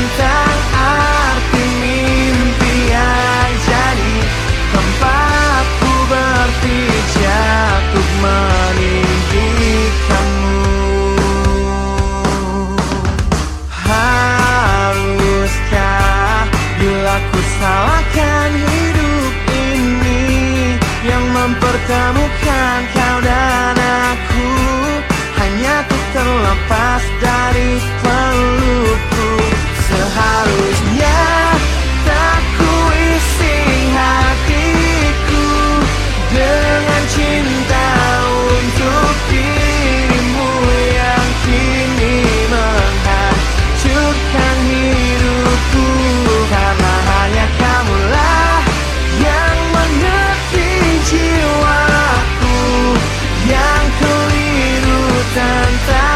Tak arti mimpi yang jadi tempatku berpijak untuk meninggi kamu. Haruskah bila ku salahkan hidup ini yang mempertemukan kau dan aku? Hanya untuk terlepas dari tanta